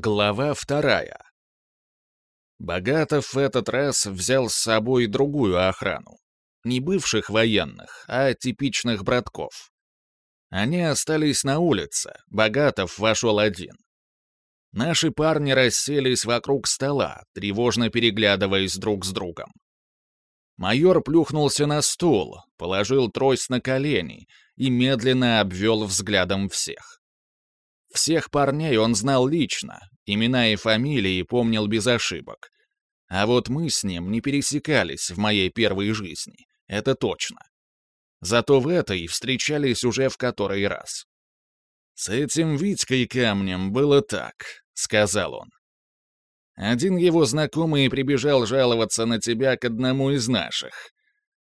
Глава вторая. Богатов в этот раз взял с собой другую охрану. Не бывших военных, а типичных братков. Они остались на улице, Богатов вошел один. Наши парни расселись вокруг стола, тревожно переглядываясь друг с другом. Майор плюхнулся на стул, положил трость на колени и медленно обвел взглядом всех. Всех парней он знал лично, имена и фамилии помнил без ошибок. А вот мы с ним не пересекались в моей первой жизни, это точно. Зато в этой встречались уже в который раз. «С этим Витькой камнем было так», — сказал он. Один его знакомый прибежал жаловаться на тебя к одному из наших.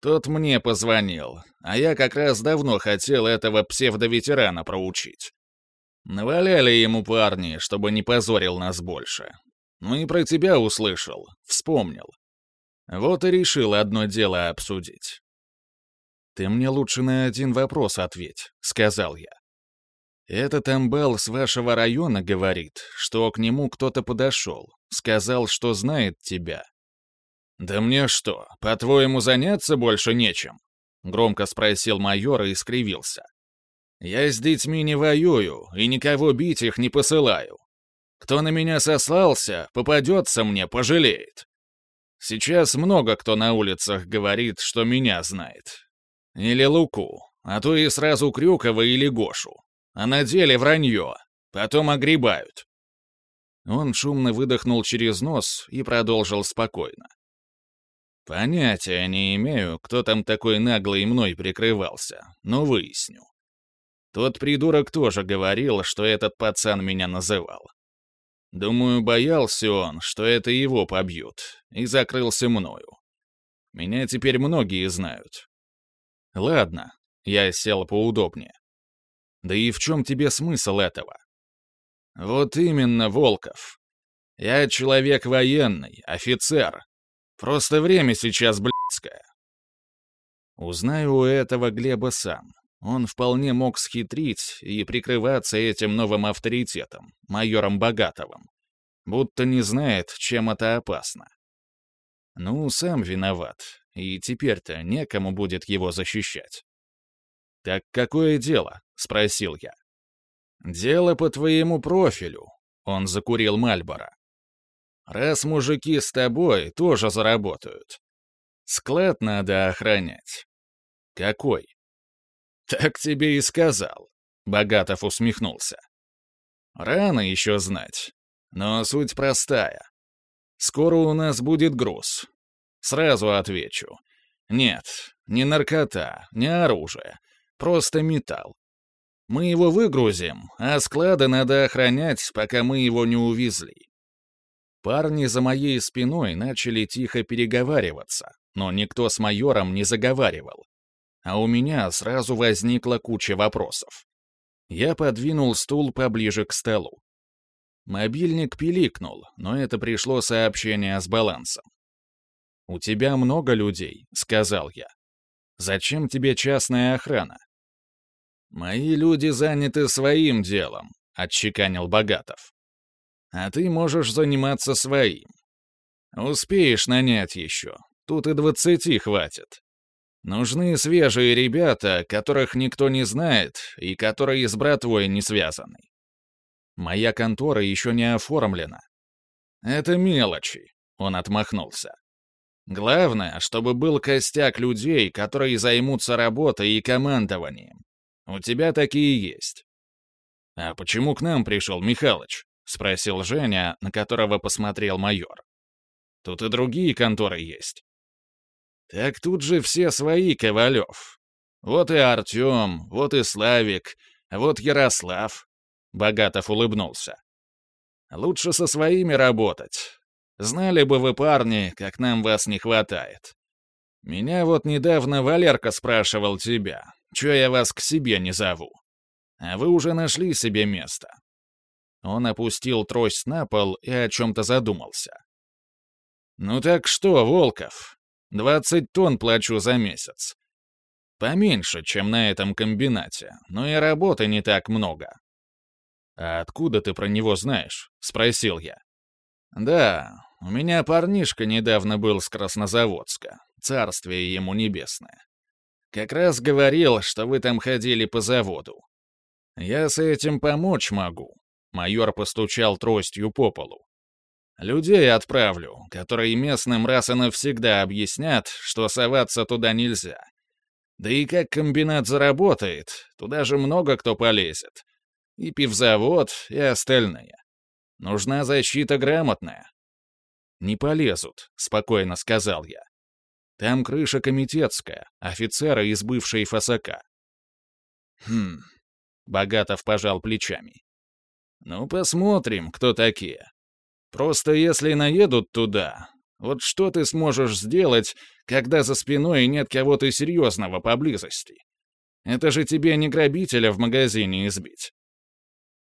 Тот мне позвонил, а я как раз давно хотел этого псевдоветерана проучить. Наваляли ему парни, чтобы не позорил нас больше. Ну и про тебя услышал, вспомнил. Вот и решил одно дело обсудить. «Ты мне лучше на один вопрос ответь», — сказал я. «Этот амбал с вашего района говорит, что к нему кто-то подошел, сказал, что знает тебя». «Да мне что, по-твоему, заняться больше нечем?» — громко спросил майор и скривился. Я с детьми не воюю и никого бить их не посылаю. Кто на меня сослался, попадется мне, пожалеет. Сейчас много кто на улицах говорит, что меня знает. Или Луку, а то и сразу Крюкова или Гошу. А на деле вранье. Потом огребают. Он шумно выдохнул через нос и продолжил спокойно. Понятия не имею, кто там такой наглый мной прикрывался, но выясню. Тот придурок тоже говорил, что этот пацан меня называл. Думаю, боялся он, что это его побьют, и закрылся мною. Меня теперь многие знают. Ладно, я сел поудобнее. Да и в чем тебе смысл этого? Вот именно, Волков. Я человек военный, офицер. Просто время сейчас блядское. Узнаю у этого Глеба сам. Он вполне мог схитрить и прикрываться этим новым авторитетом, майором Богатовым, будто не знает, чем это опасно. Ну, сам виноват, и теперь-то некому будет его защищать. «Так какое дело?» — спросил я. «Дело по твоему профилю», — он закурил Мальбора. «Раз мужики с тобой тоже заработают. Склад надо охранять». «Какой?» «Так тебе и сказал», — Богатов усмехнулся. «Рано еще знать, но суть простая. Скоро у нас будет груз. Сразу отвечу. Нет, не наркота, не оружие, просто металл. Мы его выгрузим, а склады надо охранять, пока мы его не увезли». Парни за моей спиной начали тихо переговариваться, но никто с майором не заговаривал а у меня сразу возникла куча вопросов. Я подвинул стул поближе к столу. Мобильник пиликнул, но это пришло сообщение с балансом. «У тебя много людей», — сказал я. «Зачем тебе частная охрана?» «Мои люди заняты своим делом», — отчеканил Богатов. «А ты можешь заниматься своим. Успеешь нанять еще, тут и двадцати хватит. Нужны свежие ребята, которых никто не знает и которые с братвой не связаны. Моя контора еще не оформлена. Это мелочи, он отмахнулся. Главное, чтобы был костяк людей, которые займутся работой и командованием. У тебя такие есть. А почему к нам пришел Михалыч? Спросил Женя, на которого посмотрел майор. Тут и другие конторы есть. Так тут же все свои, Ковалев. Вот и Артем, вот и Славик, вот Ярослав. Богатов улыбнулся. Лучше со своими работать. Знали бы вы, парни, как нам вас не хватает. Меня вот недавно Валерка спрашивал тебя, чё я вас к себе не зову. А вы уже нашли себе место. Он опустил трость на пол и о чем-то задумался. «Ну так что, Волков, Двадцать тонн плачу за месяц. Поменьше, чем на этом комбинате, но и работы не так много. «А откуда ты про него знаешь?» — спросил я. «Да, у меня парнишка недавно был с Краснозаводска, царствие ему небесное. Как раз говорил, что вы там ходили по заводу. Я с этим помочь могу». Майор постучал тростью по полу. Людей отправлю, которые местным раз и навсегда объяснят, что соваться туда нельзя. Да и как комбинат заработает, туда же много кто полезет. И пивзавод, и остальные. Нужна защита грамотная. «Не полезут», — спокойно сказал я. «Там крыша комитетская, офицеры из бывшей ФСК». «Хм...» — Богатов пожал плечами. «Ну, посмотрим, кто такие. Просто если наедут туда, вот что ты сможешь сделать, когда за спиной нет кого-то серьезного поблизости? Это же тебе не грабителя в магазине избить.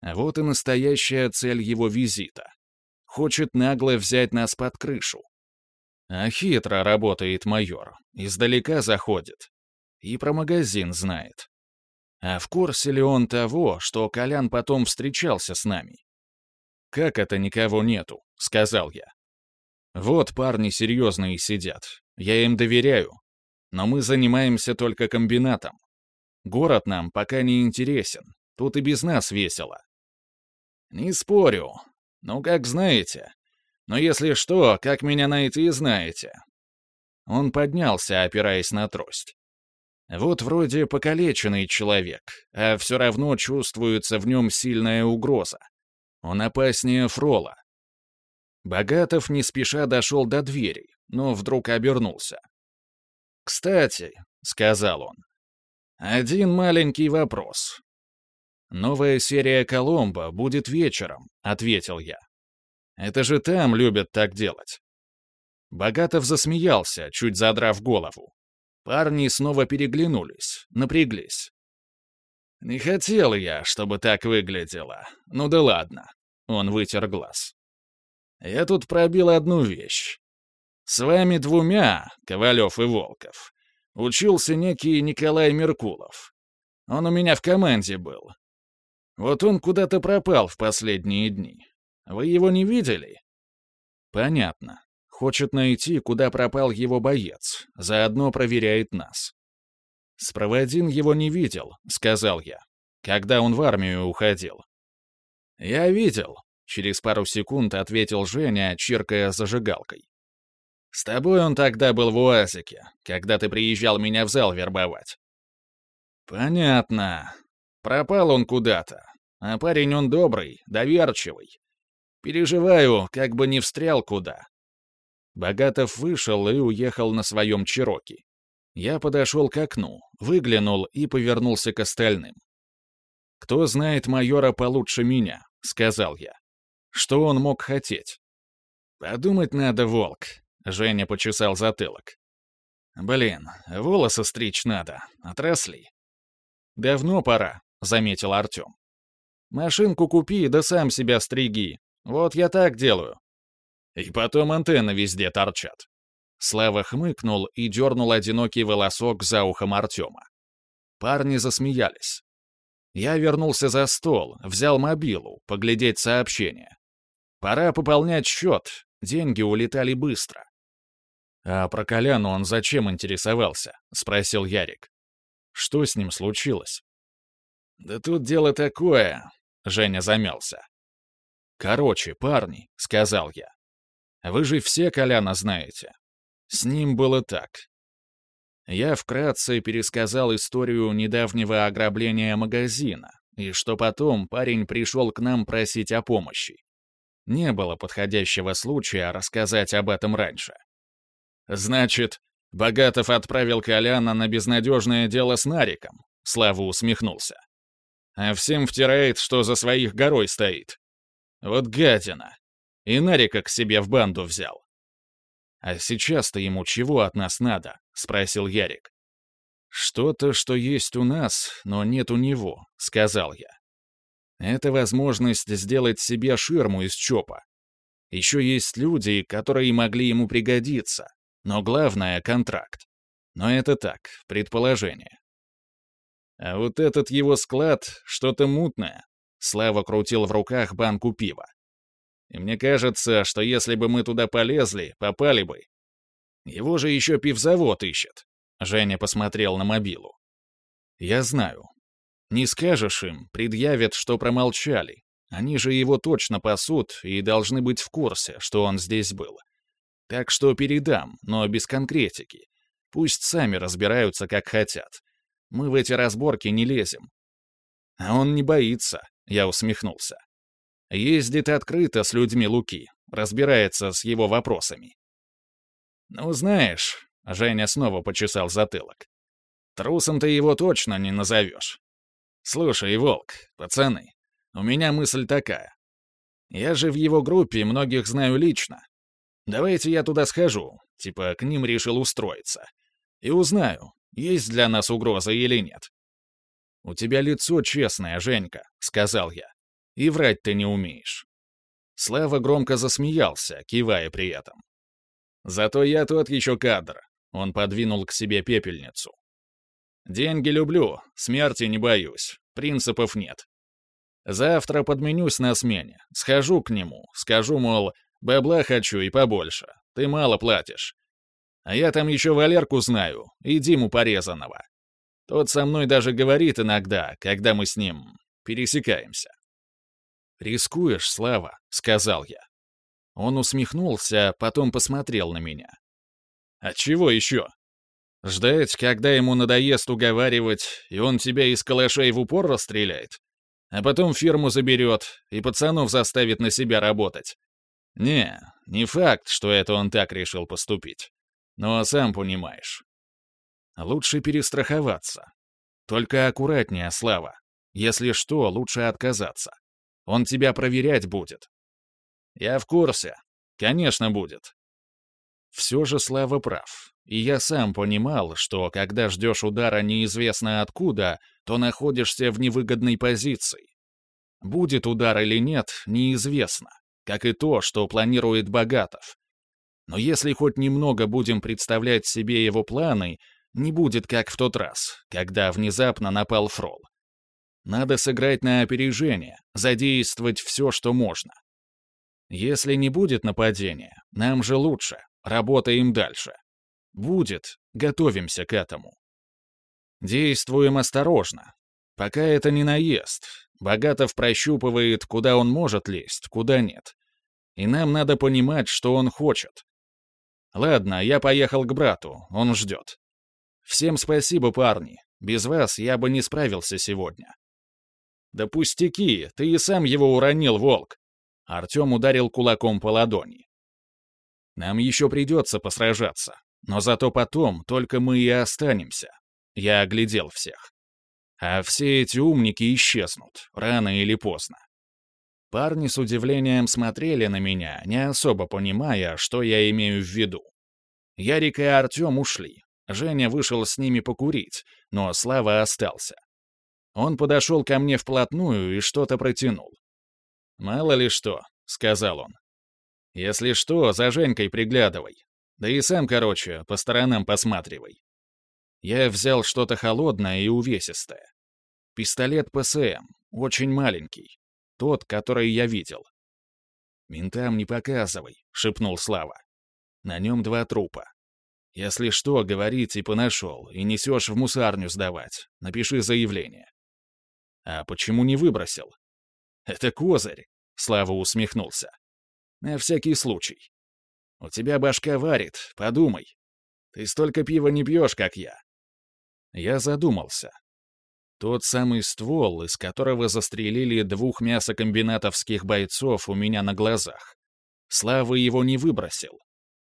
А вот и настоящая цель его визита. Хочет нагло взять нас под крышу. А хитро работает майор, издалека заходит. И про магазин знает. А в курсе ли он того, что Колян потом встречался с нами? «Как это никого нету?» — сказал я. «Вот парни серьезные сидят. Я им доверяю. Но мы занимаемся только комбинатом. Город нам пока не интересен. Тут и без нас весело». «Не спорю. Ну, как знаете. Но если что, как меня найти, знаете». Он поднялся, опираясь на трость. Вот вроде покалеченный человек, а все равно чувствуется в нем сильная угроза. Он опаснее Фрола. Богатов не спеша дошел до двери, но вдруг обернулся. «Кстати», — сказал он, — «один маленький вопрос». «Новая серия «Коломбо» будет вечером», — ответил я. «Это же там любят так делать». Богатов засмеялся, чуть задрав голову. Парни снова переглянулись, напряглись. «Не хотел я, чтобы так выглядело. Ну да ладно». Он вытер глаз. «Я тут пробил одну вещь. С вами двумя, Ковалев и Волков, учился некий Николай Меркулов. Он у меня в команде был. Вот он куда-то пропал в последние дни. Вы его не видели?» «Понятно. Хочет найти, куда пропал его боец. Заодно проверяет нас. «Спроводин его не видел», — сказал я, когда он в армию уходил. «Я видел», — через пару секунд ответил Женя, чиркая зажигалкой. «С тобой он тогда был в УАЗике, когда ты приезжал меня в зал вербовать». «Понятно. Пропал он куда-то. А парень он добрый, доверчивый. Переживаю, как бы не встрял куда». Богатов вышел и уехал на своем Чироки. Я подошел к окну, выглянул и повернулся к остальным. «Кто знает майора получше меня?» — сказал я. «Что он мог хотеть?» «Подумать надо, волк», — Женя почесал затылок. «Блин, волосы стричь надо, отросли». «Давно пора», — заметил Артем. «Машинку купи, да сам себя стриги. Вот я так делаю». И потом антенны везде торчат. Слава хмыкнул и дернул одинокий волосок за ухом Артема. Парни засмеялись. Я вернулся за стол, взял мобилу, поглядеть сообщения. Пора пополнять счет, деньги улетали быстро. «А про Коляну он зачем интересовался?» — спросил Ярик. «Что с ним случилось?» «Да тут дело такое...» — Женя замялся. «Короче, парни», — сказал я. «Вы же все Коляна знаете. С ним было так. Я вкратце пересказал историю недавнего ограбления магазина, и что потом парень пришел к нам просить о помощи. Не было подходящего случая рассказать об этом раньше. «Значит, Богатов отправил Коляна на безнадежное дело с Нариком», — Слава усмехнулся. «А всем втирает, что за своих горой стоит. Вот гадина. И Нарика к себе в банду взял. «А сейчас-то ему чего от нас надо?» — спросил Ярик. «Что-то, что есть у нас, но нет у него», — сказал я. «Это возможность сделать себе ширму из ЧОПа. Еще есть люди, которые могли ему пригодиться, но главное — контракт. Но это так, предположение. А вот этот его склад — что-то мутное. Слава крутил в руках банку пива. И мне кажется, что если бы мы туда полезли, попали бы. Его же еще пивзавод ищет. Женя посмотрел на мобилу. Я знаю. Не скажешь им, предъявят, что промолчали. Они же его точно пасут и должны быть в курсе, что он здесь был. Так что передам, но без конкретики. Пусть сами разбираются, как хотят. Мы в эти разборки не лезем. А он не боится, я усмехнулся. Ездит открыто с людьми Луки, разбирается с его вопросами. «Ну, знаешь», — Женя снова почесал затылок, «трусом ты его точно не назовешь. Слушай, Волк, пацаны, у меня мысль такая. Я же в его группе многих знаю лично. Давайте я туда схожу, типа к ним решил устроиться. И узнаю, есть для нас угроза или нет. «У тебя лицо честное, Женька», — сказал я. «И врать ты не умеешь». Слава громко засмеялся, кивая при этом. «Зато я тот еще кадр», — он подвинул к себе пепельницу. «Деньги люблю, смерти не боюсь, принципов нет. Завтра подменюсь на смене, схожу к нему, скажу, мол, бабла хочу и побольше, ты мало платишь. А я там еще Валерку знаю и Диму Порезанного. Тот со мной даже говорит иногда, когда мы с ним пересекаемся. «Рискуешь, Слава», — сказал я. Он усмехнулся, потом посмотрел на меня. «А чего еще? Ждать, когда ему надоест уговаривать, и он тебя из калашей в упор расстреляет? А потом фирму заберет и пацанов заставит на себя работать? Не, не факт, что это он так решил поступить. Но сам понимаешь. Лучше перестраховаться. Только аккуратнее, Слава. Если что, лучше отказаться. Он тебя проверять будет. Я в курсе. Конечно, будет. Все же Слава прав. И я сам понимал, что когда ждешь удара неизвестно откуда, то находишься в невыгодной позиции. Будет удар или нет, неизвестно. Как и то, что планирует Богатов. Но если хоть немного будем представлять себе его планы, не будет как в тот раз, когда внезапно напал Фрол. Надо сыграть на опережение, задействовать все, что можно. Если не будет нападения, нам же лучше, работаем дальше. Будет, готовимся к этому. Действуем осторожно. Пока это не наезд. Богатов прощупывает, куда он может лезть, куда нет. И нам надо понимать, что он хочет. Ладно, я поехал к брату, он ждет. Всем спасибо, парни. Без вас я бы не справился сегодня. Да пустяки, ты и сам его уронил, волк. Артем ударил кулаком по ладони. Нам еще придется посражаться, но зато потом только мы и останемся. Я оглядел всех. А все эти умники исчезнут, рано или поздно. Парни с удивлением смотрели на меня, не особо понимая, что я имею в виду. Ярик и Артем ушли, Женя вышел с ними покурить, но Слава остался. Он подошел ко мне вплотную и что-то протянул. «Мало ли что», — сказал он. «Если что, за Женькой приглядывай. Да и сам, короче, по сторонам посматривай». Я взял что-то холодное и увесистое. Пистолет ПСМ, очень маленький. Тот, который я видел. «Ментам не показывай», — шепнул Слава. «На нем два трупа. Если что, говори, типа нашел, и несешь в мусарню сдавать. Напиши заявление. А почему не выбросил? Это козырь, Слава усмехнулся. На всякий случай. У тебя башка варит, подумай. Ты столько пива не пьешь, как я. Я задумался. Тот самый ствол, из которого застрелили двух мясокомбинатовских бойцов у меня на глазах. Слава его не выбросил.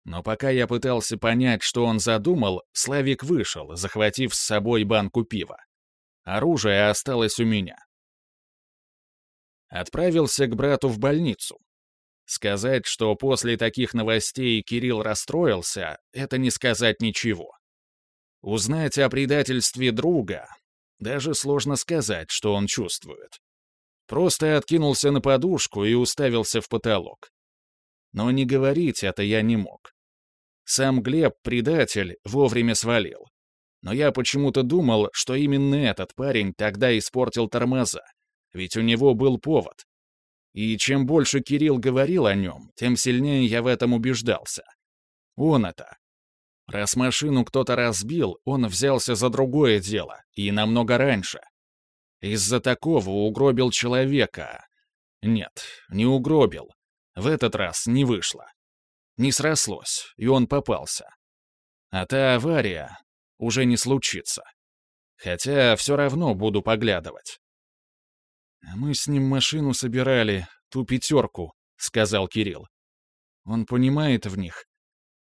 Но пока я пытался понять, что он задумал, Славик вышел, захватив с собой банку пива. Оружие осталось у меня. Отправился к брату в больницу. Сказать, что после таких новостей Кирилл расстроился, это не сказать ничего. Узнать о предательстве друга, даже сложно сказать, что он чувствует. Просто откинулся на подушку и уставился в потолок. Но не говорить это я не мог. Сам Глеб, предатель, вовремя свалил. Но я почему-то думал, что именно этот парень тогда испортил тормоза. ведь у него был повод. И чем больше Кирилл говорил о нем, тем сильнее я в этом убеждался. Он это. Раз машину кто-то разбил, он взялся за другое дело, и намного раньше. Из-за такого угробил человека. Нет, не угробил. В этот раз не вышло. Не срослось, и он попался. А та авария уже не случится. Хотя все равно буду поглядывать. «Мы с ним машину собирали, ту пятерку», — сказал Кирилл. «Он понимает в них.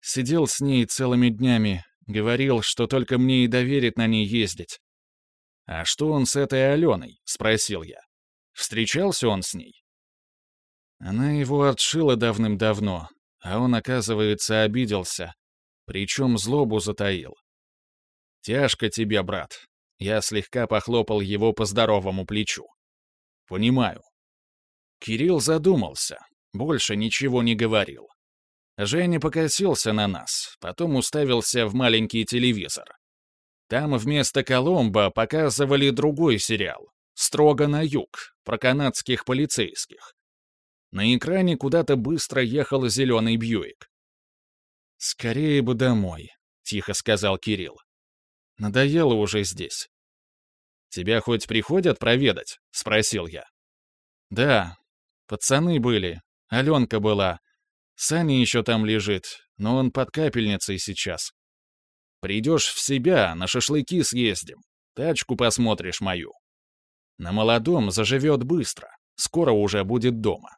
Сидел с ней целыми днями, говорил, что только мне и доверит на ней ездить. «А что он с этой Аленой?» — спросил я. «Встречался он с ней?» Она его отшила давным-давно, а он, оказывается, обиделся, причем злобу затаил. «Тяжко тебе, брат». Я слегка похлопал его по здоровому плечу. «Понимаю». Кирилл задумался, больше ничего не говорил. Женя покосился на нас, потом уставился в маленький телевизор. Там вместо Коломбо показывали другой сериал «Строго на юг» про канадских полицейских. На экране куда-то быстро ехал зеленый Бьюик. «Скорее бы домой», — тихо сказал Кирилл. «Надоело уже здесь». «Тебя хоть приходят проведать?» — спросил я. «Да, пацаны были, Аленка была, Саня еще там лежит, но он под капельницей сейчас. Придешь в себя, на шашлыки съездим. Тачку посмотришь мою. На молодом заживет быстро. Скоро уже будет дома.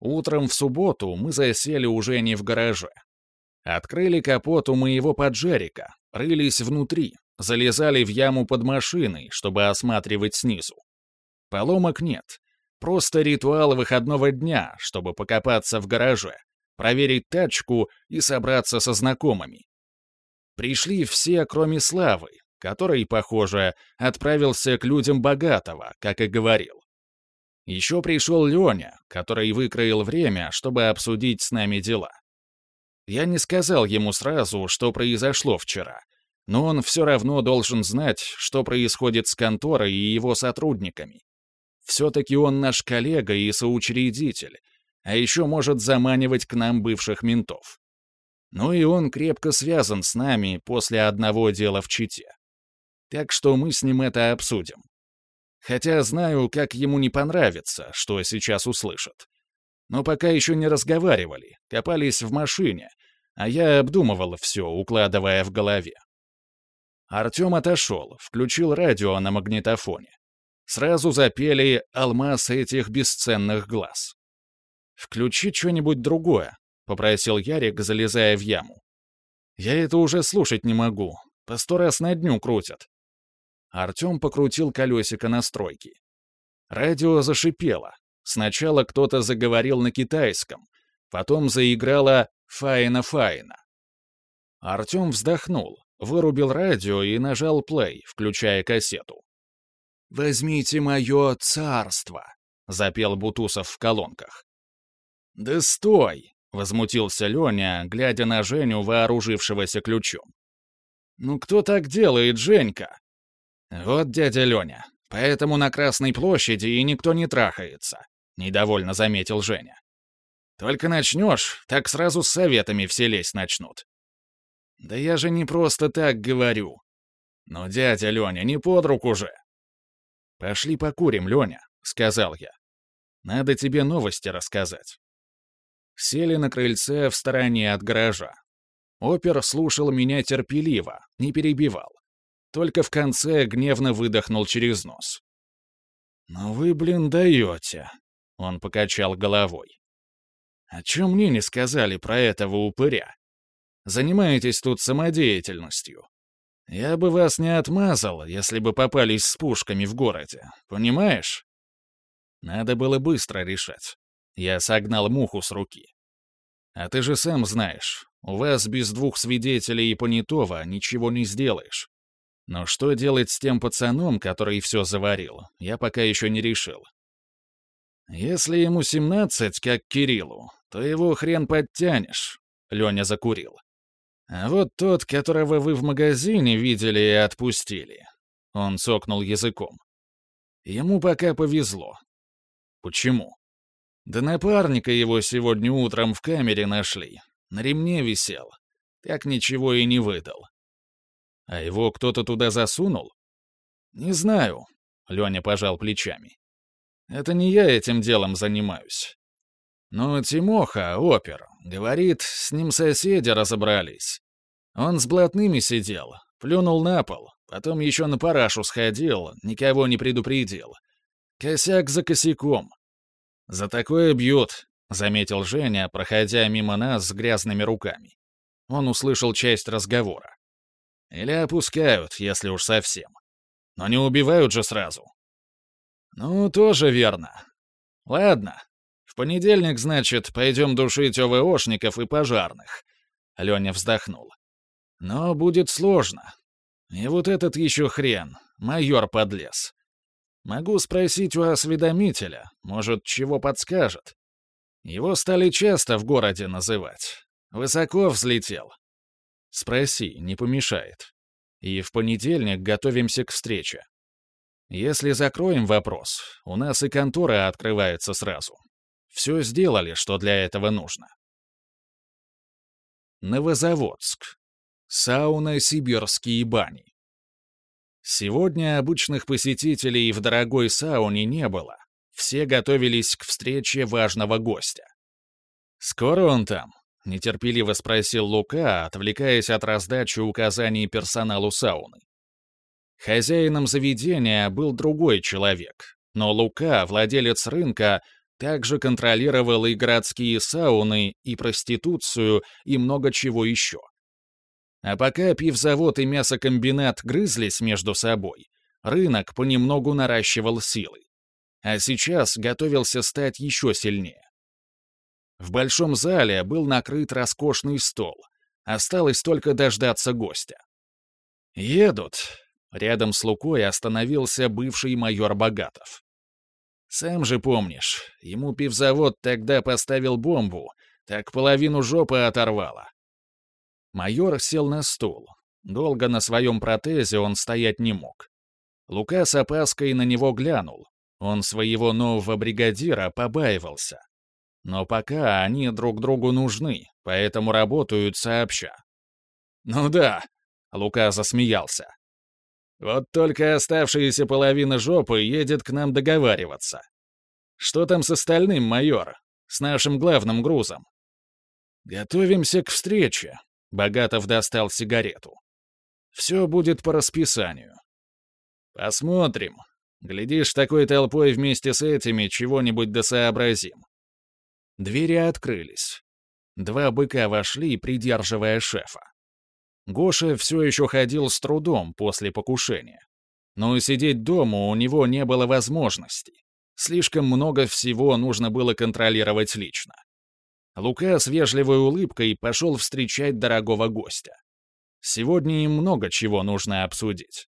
Утром в субботу мы засели уже не в гараже. Открыли капот у моего поджарика, рылись внутри, залезали в яму под машиной, чтобы осматривать снизу. Поломок нет, Просто ритуал выходного дня, чтобы покопаться в гараже, проверить тачку и собраться со знакомыми. Пришли все, кроме Славы, который, похоже, отправился к людям богатого, как и говорил. Еще пришел Леня, который выкроил время, чтобы обсудить с нами дела. Я не сказал ему сразу, что произошло вчера, но он все равно должен знать, что происходит с конторой и его сотрудниками. Все-таки он наш коллега и соучредитель, а еще может заманивать к нам бывших ментов. Ну и он крепко связан с нами после одного дела в Чите. Так что мы с ним это обсудим. Хотя знаю, как ему не понравится, что сейчас услышат. Но пока еще не разговаривали, копались в машине, а я обдумывал все, укладывая в голове. Артем отошел, включил радио на магнитофоне сразу запели «Алмаз этих бесценных глаз». «Включи что-нибудь другое», — попросил Ярик, залезая в яму. «Я это уже слушать не могу. По сто раз на дню крутят». Артем покрутил колесико настройки. Радио зашипело. Сначала кто-то заговорил на китайском, потом заиграла «Фаина-фаина». Артем вздохнул, вырубил радио и нажал плей, включая кассету. «Возьмите мое царство», — запел Бутусов в колонках. «Да стой!» — возмутился Леня, глядя на Женю, вооружившегося ключом. «Ну кто так делает, Женька?» «Вот дядя Леня, поэтому на Красной площади и никто не трахается», — недовольно заметил Женя. «Только начнешь, так сразу с советами все лезть начнут». «Да я же не просто так говорю». «Ну, дядя Леня, не под руку же», «Пошли покурим, Леня», — сказал я. «Надо тебе новости рассказать». Сели на крыльце в стороне от гаража. Опер слушал меня терпеливо, не перебивал. Только в конце гневно выдохнул через нос. «Ну вы, блин, даете», — он покачал головой. «О чем мне не сказали про этого упыря? Занимаетесь тут самодеятельностью. Я бы вас не отмазал, если бы попались с пушками в городе, понимаешь? Надо было быстро решать. Я согнал муху с руки. А ты же сам знаешь, у вас без двух свидетелей и понятого ничего не сделаешь. Но что делать с тем пацаном, который все заварил, я пока еще не решил. Если ему семнадцать, как Кириллу, то его хрен подтянешь. Леня закурил. А вот тот, которого вы в магазине видели и отпустили. Он сокнул языком. Ему пока повезло. Почему? Да напарника его сегодня утром в камере нашли. На ремне висел. Так ничего и не выдал. А его кто-то туда засунул? Не знаю. Леня пожал плечами. Это не я этим делом занимаюсь. Но Тимоха, опер, говорит, с ним соседи разобрались. Он с блатными сидел, плюнул на пол, потом еще на парашу сходил, никого не предупредил. Косяк за косяком. За такое бьют, заметил Женя, проходя мимо нас с грязными руками. Он услышал часть разговора. Или опускают, если уж совсем. Но не убивают же сразу. Ну, тоже верно. Ладно. В понедельник, значит, пойдем душить ОВОшников и пожарных. Леня вздохнул. Но будет сложно. И вот этот еще хрен, майор подлез. Могу спросить у осведомителя, может, чего подскажет. Его стали часто в городе называть. Высоко взлетел. Спроси, не помешает. И в понедельник готовимся к встрече. Если закроем вопрос, у нас и контора открывается сразу. Все сделали, что для этого нужно. Новозаводск. Сауна «Сибирские бани». Сегодня обычных посетителей в дорогой сауне не было. Все готовились к встрече важного гостя. «Скоро он там?» — нетерпеливо спросил Лука, отвлекаясь от раздачи указаний персоналу сауны. Хозяином заведения был другой человек, но Лука, владелец рынка, также контролировал и городские сауны, и проституцию, и много чего еще. А пока пивзавод и мясокомбинат грызлись между собой, рынок понемногу наращивал силы. А сейчас готовился стать еще сильнее. В большом зале был накрыт роскошный стол. Осталось только дождаться гостя. «Едут», — рядом с Лукой остановился бывший майор Богатов. «Сам же помнишь, ему пивзавод тогда поставил бомбу, так половину жопы оторвало». Майор сел на стул. Долго на своем протезе он стоять не мог. Лука с опаской на него глянул. Он своего нового бригадира побаивался. Но пока они друг другу нужны, поэтому работают сообща. «Ну да», — Лука засмеялся. «Вот только оставшаяся половина жопы едет к нам договариваться. Что там с остальным, майор? С нашим главным грузом?» «Готовимся к встрече», — Богатов достал сигарету. «Все будет по расписанию». «Посмотрим. Глядишь, такой толпой вместе с этими чего-нибудь досообразим. Двери открылись. Два быка вошли, придерживая шефа. Гоша все еще ходил с трудом после покушения. Но сидеть дома у него не было возможности. Слишком много всего нужно было контролировать лично. Лука с вежливой улыбкой пошел встречать дорогого гостя. Сегодня им много чего нужно обсудить.